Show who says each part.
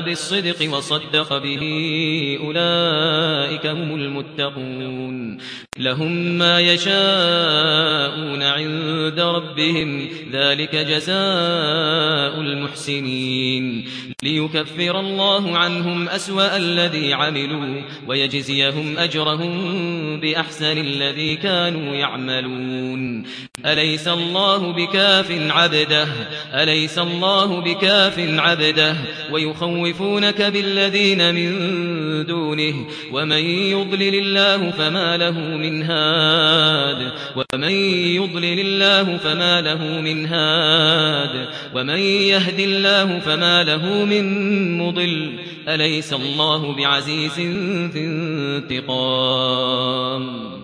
Speaker 1: بالصدق وصدق به أولئك هم المتقون. لهم ما يشاءون عند ربهم ذلك جزاء المحسنين. ليكفر الله عنهم أسوأ الذي عملوا ويجزيهم أجرهم بأحسن الذي كانوا يعملون. أليس الله بكاف عبده؟ أليس الله بكاف عبده؟ ويخوفونك بالذين من دونه ومن يضلل الله فما له من هاد ومن يضلل الله فما له من هاد ومن يهد الله فما له من مضل. أليس الله بعزيز في انتقام؟